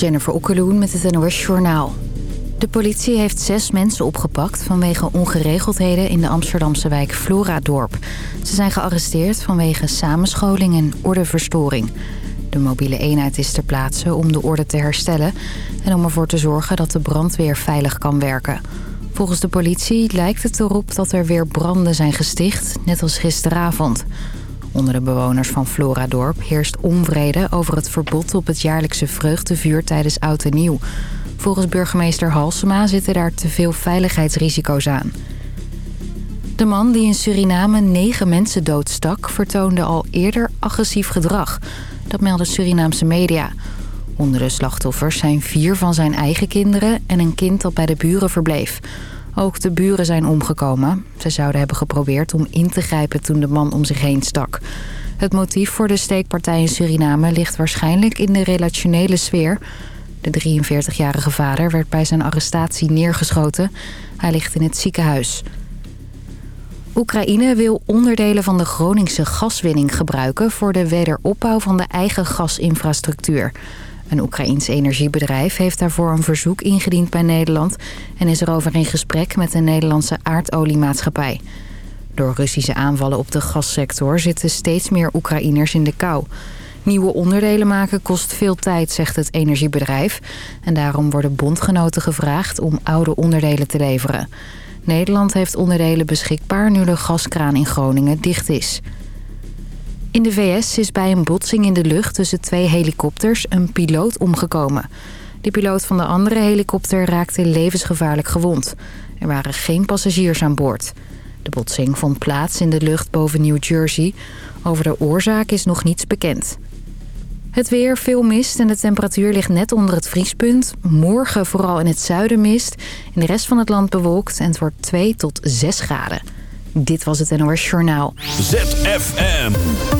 Jennifer Okkeloen met het NOS Journaal. De politie heeft zes mensen opgepakt vanwege ongeregeldheden in de Amsterdamse wijk Floradorp. Ze zijn gearresteerd vanwege samenscholing en ordeverstoring. De mobiele eenheid is ter plaatse om de orde te herstellen... en om ervoor te zorgen dat de brandweer veilig kan werken. Volgens de politie lijkt het erop dat er weer branden zijn gesticht, net als gisteravond... Onder de bewoners van Floradorp heerst onvrede over het verbod op het jaarlijkse vreugdevuur tijdens Oud en Nieuw. Volgens burgemeester Halsema zitten daar te veel veiligheidsrisico's aan. De man die in Suriname negen mensen doodstak vertoonde al eerder agressief gedrag. Dat melden Surinaamse media. Onder de slachtoffers zijn vier van zijn eigen kinderen en een kind dat bij de buren verbleef. Ook de buren zijn omgekomen. Ze zouden hebben geprobeerd om in te grijpen toen de man om zich heen stak. Het motief voor de steekpartij in Suriname ligt waarschijnlijk in de relationele sfeer. De 43-jarige vader werd bij zijn arrestatie neergeschoten. Hij ligt in het ziekenhuis. Oekraïne wil onderdelen van de Groningse gaswinning gebruiken... voor de wederopbouw van de eigen gasinfrastructuur. Een Oekraïns energiebedrijf heeft daarvoor een verzoek ingediend bij Nederland... en is erover in gesprek met de Nederlandse aardoliemaatschappij. Door Russische aanvallen op de gassector zitten steeds meer Oekraïners in de kou. Nieuwe onderdelen maken kost veel tijd, zegt het energiebedrijf. En daarom worden bondgenoten gevraagd om oude onderdelen te leveren. Nederland heeft onderdelen beschikbaar nu de gaskraan in Groningen dicht is. In de VS is bij een botsing in de lucht tussen twee helikopters een piloot omgekomen. De piloot van de andere helikopter raakte levensgevaarlijk gewond. Er waren geen passagiers aan boord. De botsing vond plaats in de lucht boven New Jersey. Over de oorzaak is nog niets bekend. Het weer, veel mist en de temperatuur ligt net onder het vriespunt. Morgen vooral in het zuiden mist. In de rest van het land bewolkt en het wordt 2 tot 6 graden. Dit was het NOS Journaal. ZFM.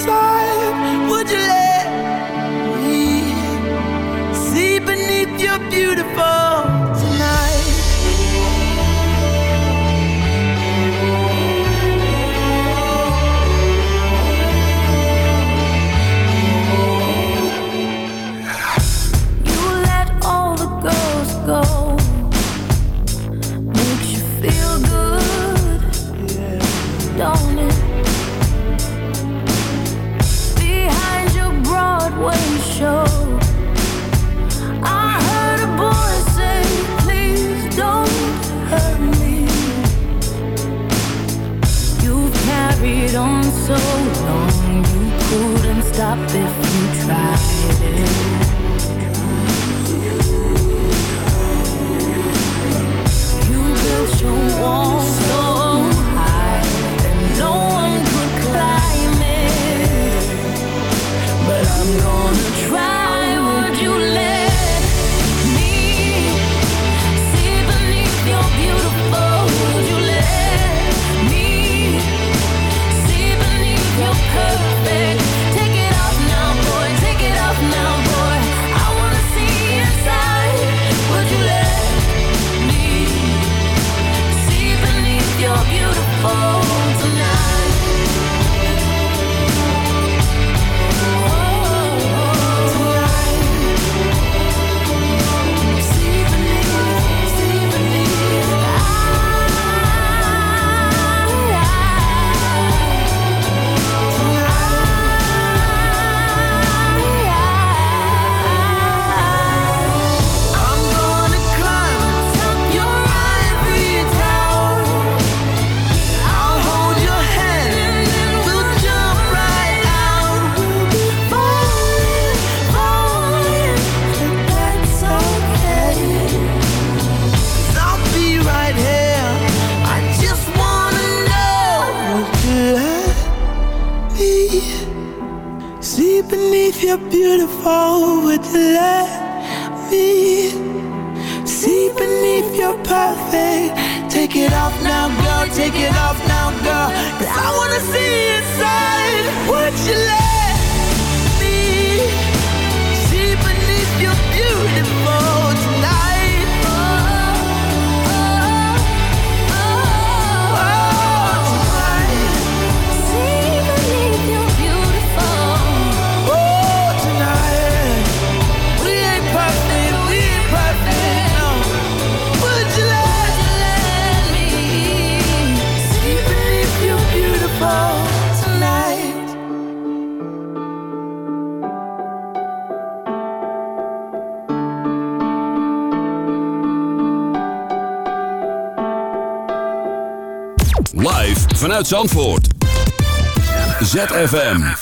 Zandvoort. ZFM.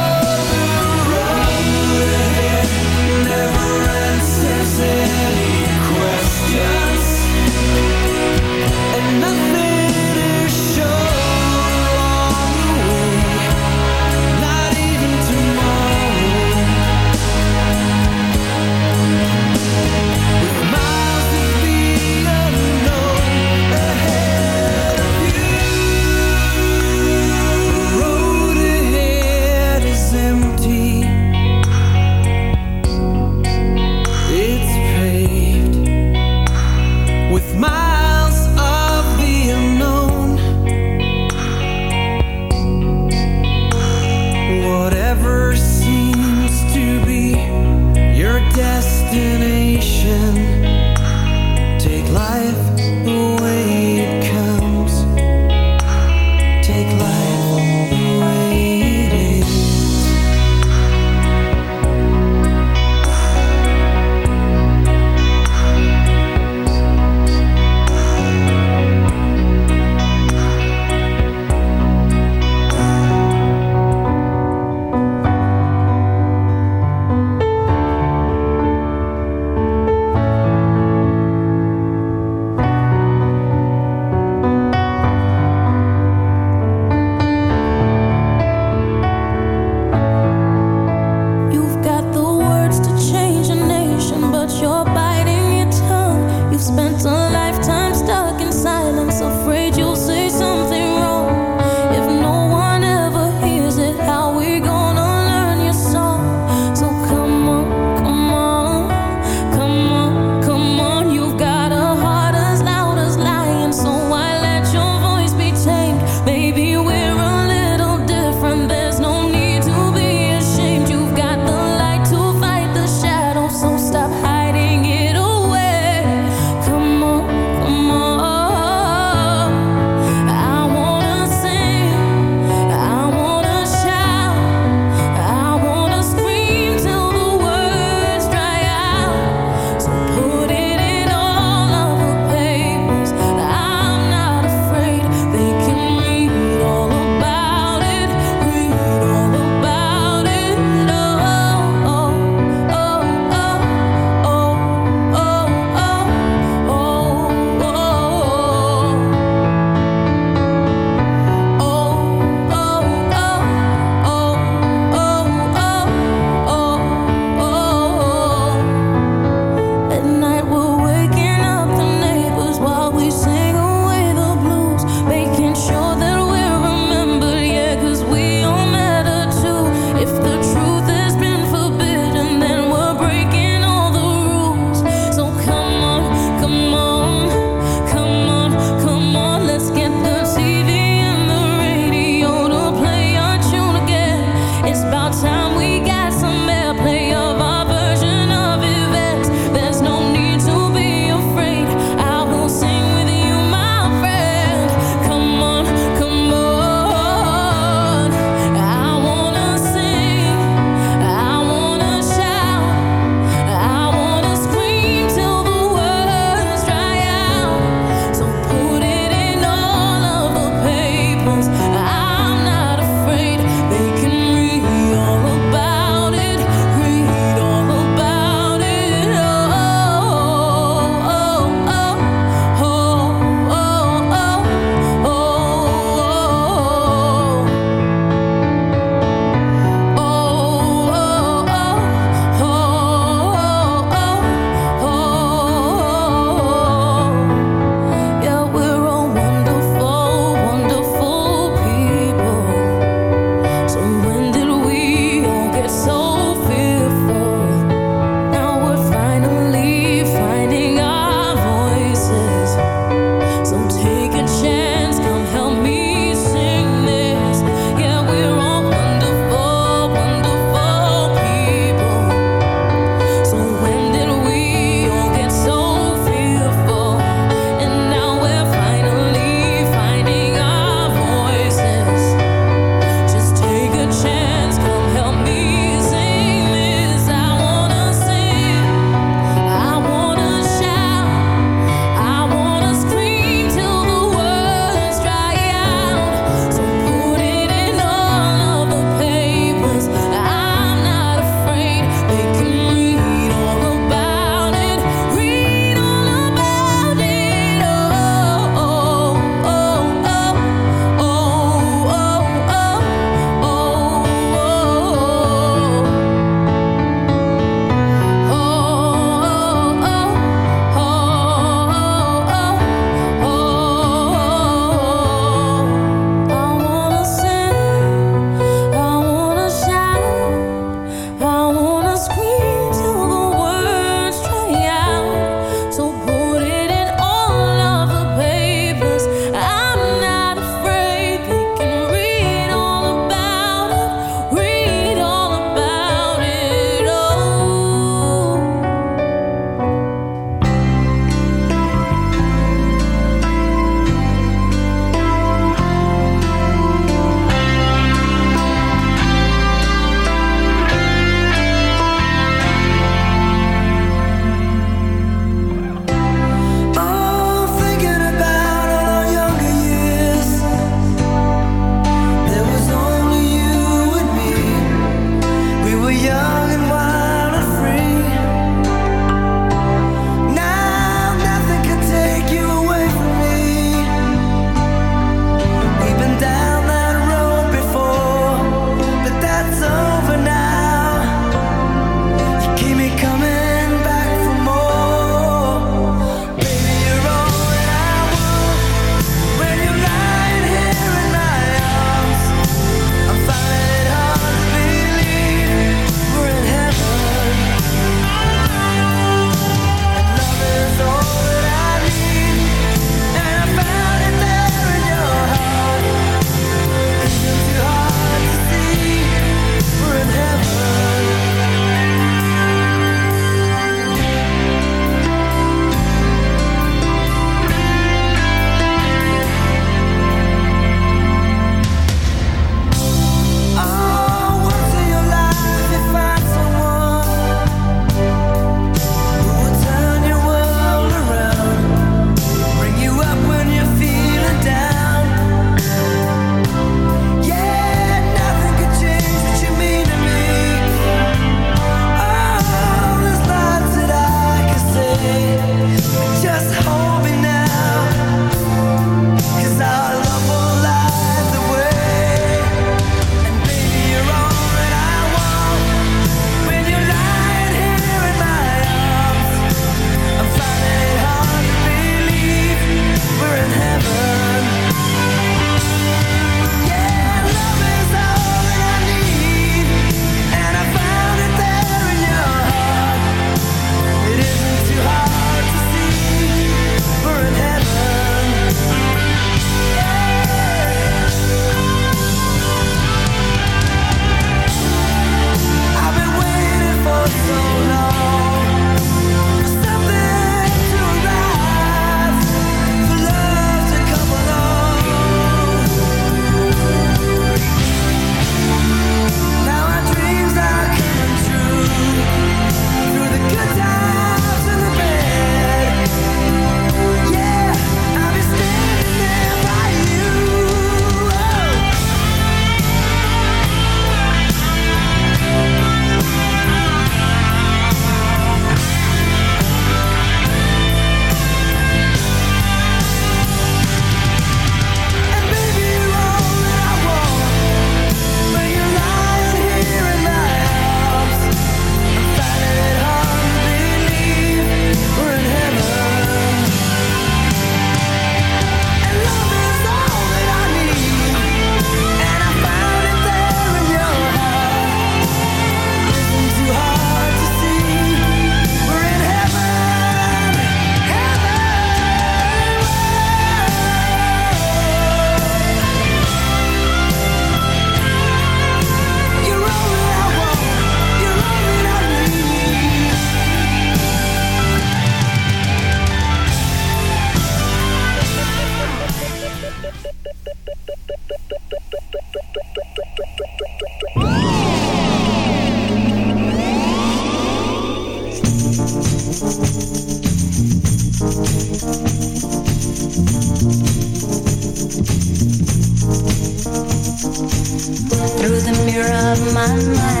Through the mirror of my mind.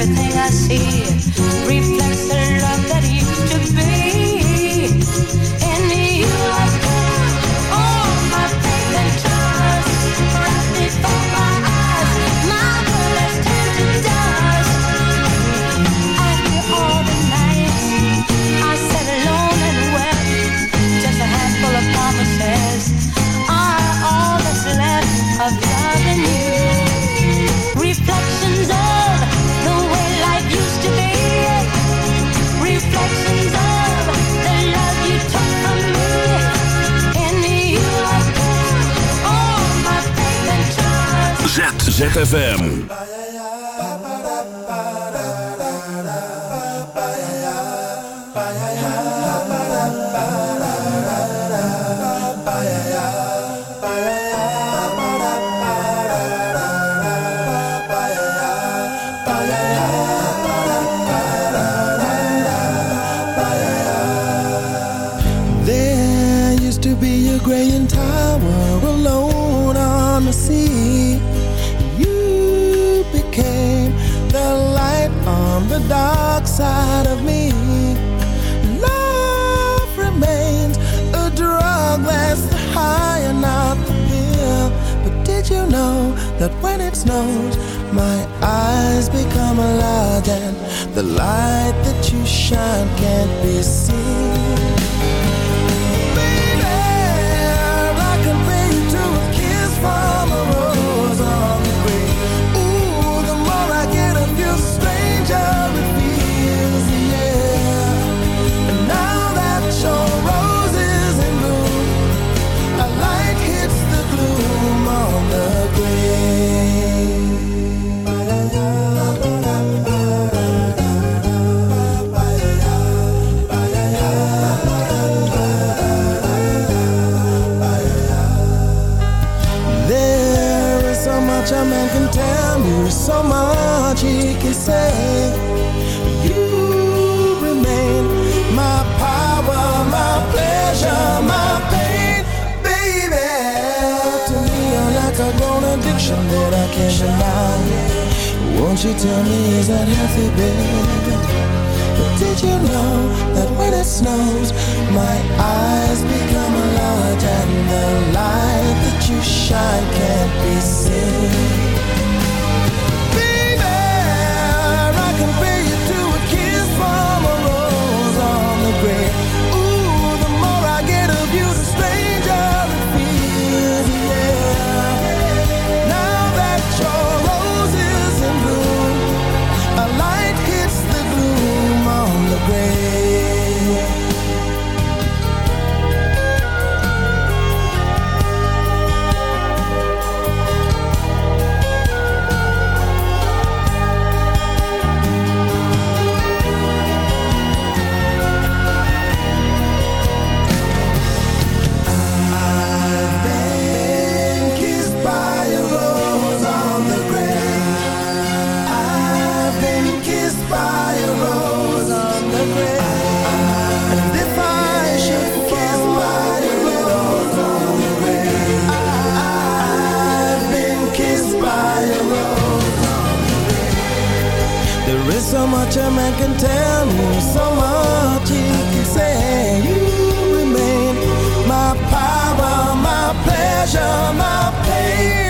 everything I see. ZFM. shine much a man can tell me, so much he can say. You remain my power, my pleasure, my pain.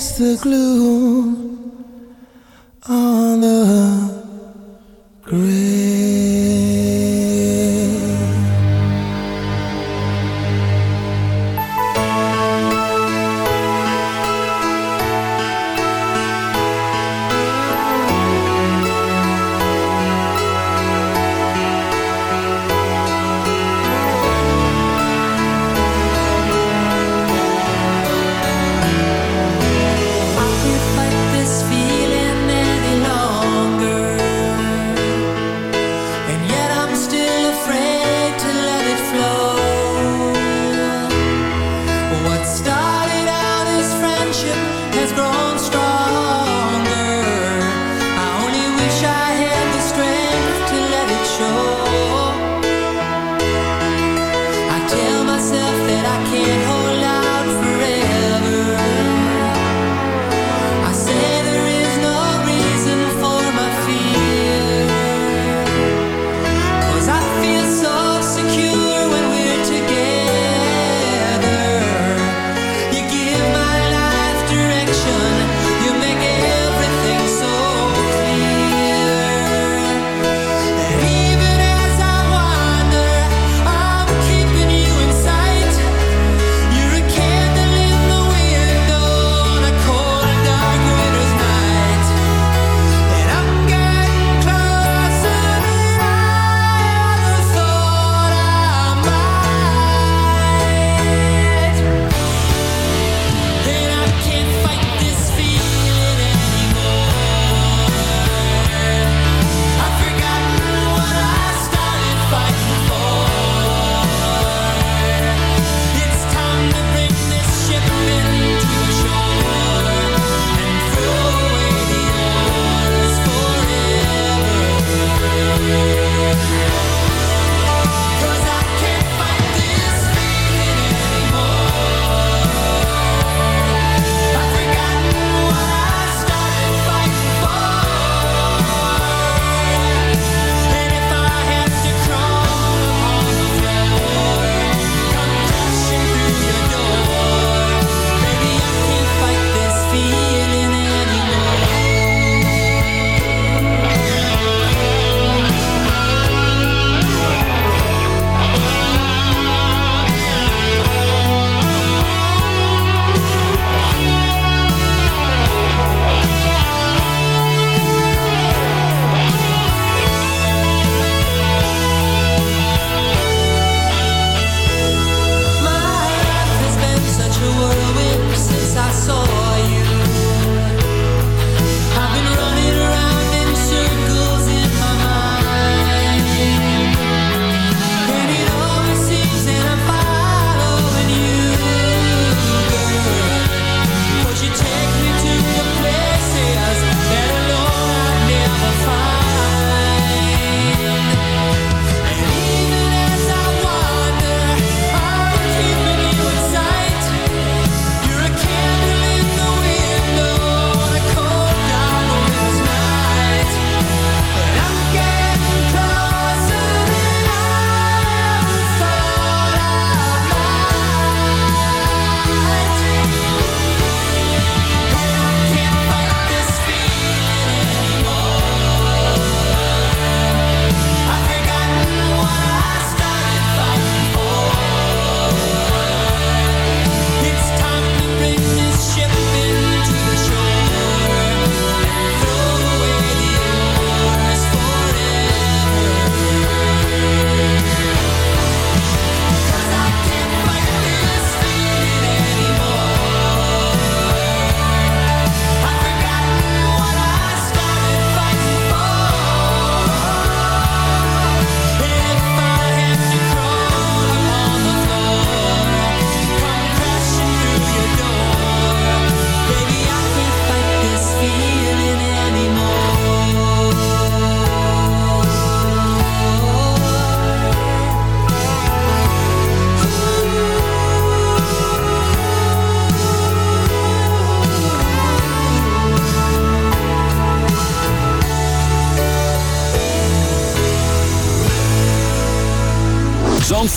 It's the glue.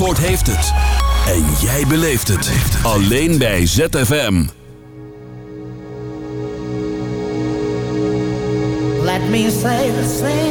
Zandvoort heeft het. En jij beleeft het. Alleen bij ZFM. Let me say the same.